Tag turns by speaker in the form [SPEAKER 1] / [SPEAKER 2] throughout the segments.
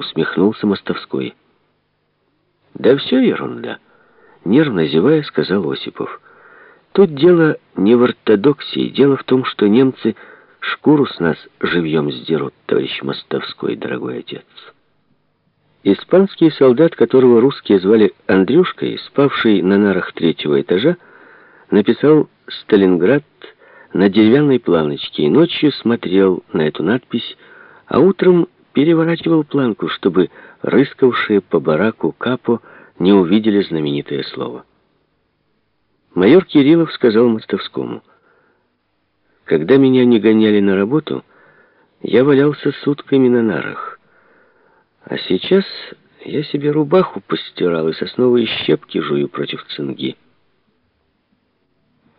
[SPEAKER 1] усмехнулся Мостовской. Да все ерунда, нервно зевая, сказал Осипов. Тут дело не в ортодоксии, дело в том, что немцы шкуру с нас живьем сдерут, товарищ Мостовской, дорогой отец. Испанский солдат, которого русские звали Андрюшкой, спавший на нарах третьего этажа, написал «Сталинград» на деревянной планочке и ночью смотрел на эту надпись, а утром переворачивал планку, чтобы рыскавшие по бараку капо не увидели знаменитое слово. Майор Кириллов сказал Мостовскому, «Когда меня не гоняли на работу, я валялся сутками на нарах. А сейчас я себе рубаху постирал и сосновые щепки жую против цинги.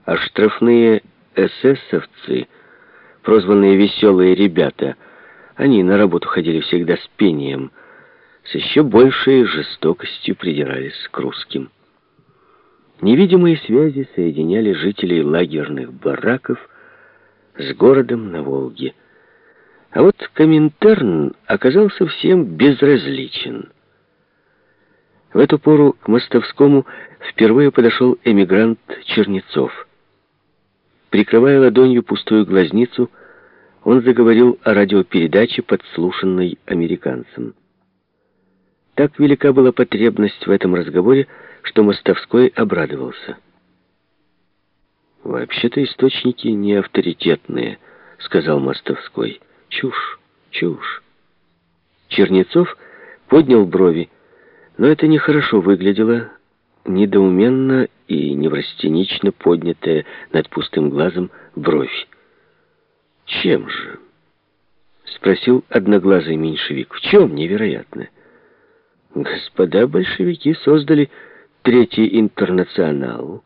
[SPEAKER 1] А штрафные эсэсовцы, прозванные «веселые ребята», они на работу ходили всегда с пением, с еще большей жестокостью придирались к русским. Невидимые связи соединяли жителей лагерных бараков с городом на Волге. А вот Коминтерн оказался всем безразличен. В эту пору к Мостовскому впервые подошел эмигрант Чернецов. Прикрывая ладонью пустую глазницу, он заговорил о радиопередаче, подслушанной американцем. Так велика была потребность в этом разговоре, что Мостовской обрадовался. «Вообще-то источники не авторитетные», — сказал Мостовской. Чушь, чушь. Чернецов поднял брови, но это нехорошо выглядело, недоуменно и неврастенично поднятая над пустым глазом бровь. «Чем же?» — спросил одноглазый меньшевик. «В чем невероятно?» «Господа большевики создали Третий интернационал,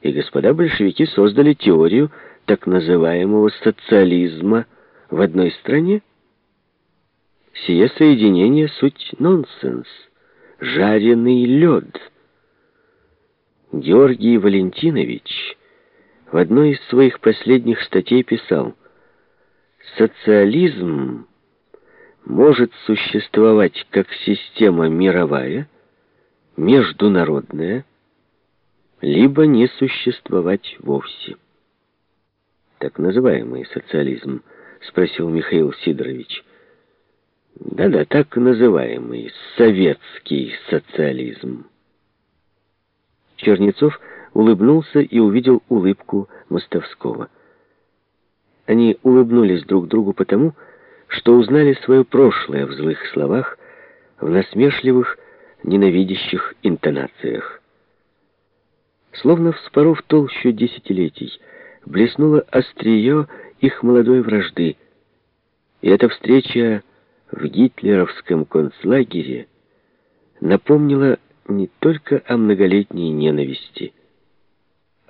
[SPEAKER 1] и господа большевики создали теорию так называемого социализма в одной стране? Сие соединение суть нонсенс, жареный лед. Георгий Валентинович в одной из своих последних статей писал, «Социализм может существовать как система мировая, международная, либо не существовать вовсе». Так называемый социализм – спросил Михаил Сидорович. Да-да, так называемый советский социализм. Чернецов улыбнулся и увидел улыбку Мостовского. Они улыбнулись друг другу потому, что узнали свое прошлое в злых словах, в насмешливых, ненавидящих интонациях. Словно вспоров толщу десятилетий, блеснуло острие их молодой вражды. И эта встреча в гитлеровском концлагере напомнила не только о многолетней ненависти,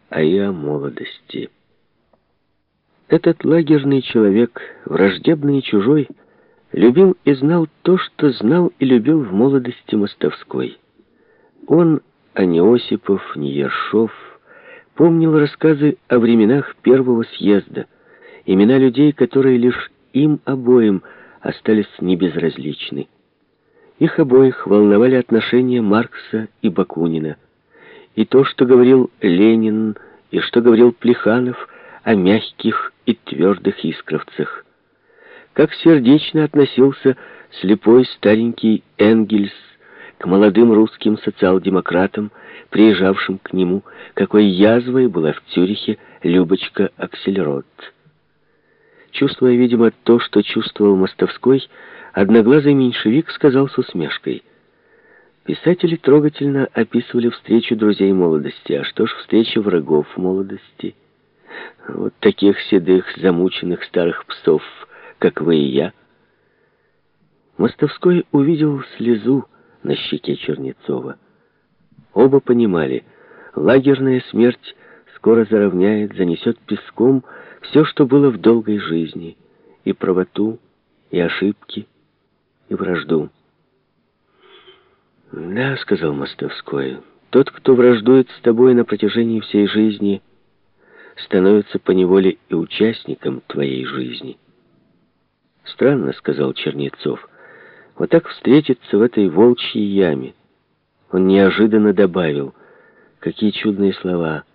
[SPEAKER 1] а и о молодости. Этот лагерный человек, враждебный и чужой, любил и знал то, что знал и любил в молодости Мостовской. Он, а не Осипов, не Ершов, помнил рассказы о временах первого съезда, имена людей, которые лишь им обоим остались небезразличны. Их обоих волновали отношения Маркса и Бакунина. И то, что говорил Ленин, и что говорил Плеханов о мягких и твердых искровцах. Как сердечно относился слепой старенький Энгельс к молодым русским социал-демократам, приезжавшим к нему, какой язвой была в Цюрихе Любочка Аксельрод. Чувствуя, видимо, то, что чувствовал Мостовской, одноглазый меньшевик сказал с усмешкой. Писатели трогательно описывали встречу друзей молодости. А что ж встреча врагов молодости? Вот таких седых, замученных старых псов, как вы и я. Мостовской увидел слезу на щеке Чернецова. Оба понимали, лагерная смерть скоро заровняет, занесет песком все, что было в долгой жизни, и правоту, и ошибки, и вражду. «Да», — сказал Мостовской, — «тот, кто враждует с тобой на протяжении всей жизни, становится поневоле и участником твоей жизни». «Странно», — сказал Чернецов, Вот так встретиться в этой волчьей яме. Он неожиданно добавил, какие чудные слова.